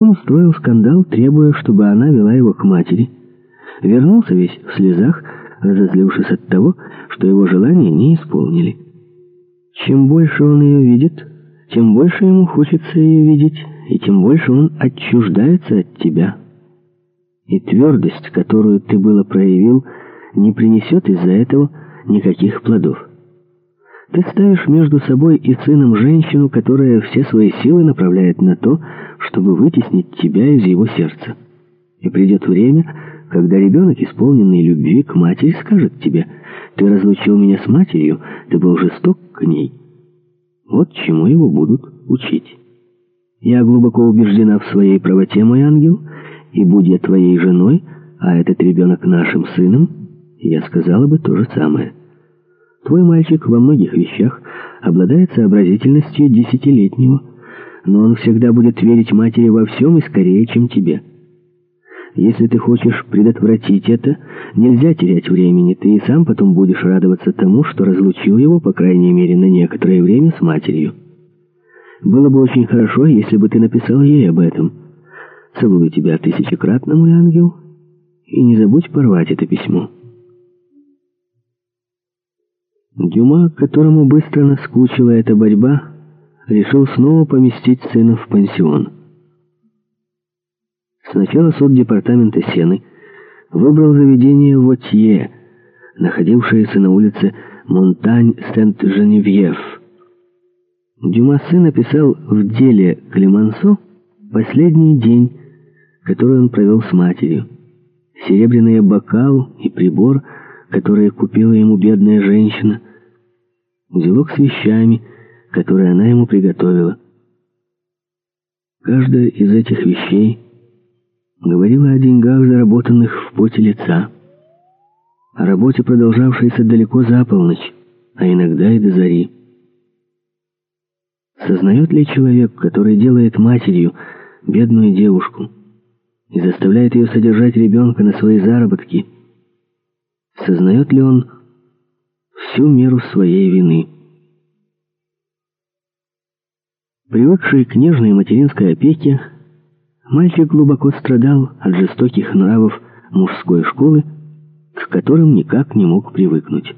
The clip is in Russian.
Он устроил скандал, требуя, чтобы она вела его к матери. Вернулся весь в слезах, разозлившись от того, что его желания не исполнили. Чем больше он ее видит, тем больше ему хочется ее видеть, и тем больше он отчуждается от тебя. И твердость, которую ты было проявил, не принесет из-за этого никаких плодов. Ты ставишь между собой и сыном женщину, которая все свои силы направляет на то, чтобы вытеснить тебя из его сердца. И придет время, когда ребенок, исполненный любви к матери, скажет тебе, «Ты разлучил меня с матерью, ты был жесток к ней». Вот чему его будут учить. Я глубоко убеждена в своей правоте, мой ангел, и будь я твоей женой, а этот ребенок нашим сыном, я сказала бы то же самое. Твой мальчик во многих вещах обладает сообразительностью десятилетнего, но он всегда будет верить матери во всем и скорее, чем тебе. Если ты хочешь предотвратить это, нельзя терять времени, ты и сам потом будешь радоваться тому, что разлучил его, по крайней мере, на некоторое время с матерью. Было бы очень хорошо, если бы ты написал ей об этом. Целую тебя тысячекратно, мой ангел, и не забудь порвать это письмо». Дюма, которому быстро наскучила эта борьба, решил снова поместить сына в пансион. Сначала суд департамента Сены выбрал заведение Вотье, находившееся на улице Монтань-Сент-Женевьев. Дюма сын написал в деле Клемансо последний день, который он провел с матерью. Серебряный бокал и прибор, которые купила ему бедная женщина, узелок с вещами, которые она ему приготовила. Каждая из этих вещей говорила о деньгах, заработанных в поте лица, о работе, продолжавшейся далеко за полночь, а иногда и до зари. Сознает ли человек, который делает матерью бедную девушку и заставляет ее содержать ребенка на свои заработки, сознает ли он всю меру своей вины. Привыкший к нежной материнской опеке, мальчик глубоко страдал от жестоких нравов мужской школы, к которым никак не мог привыкнуть.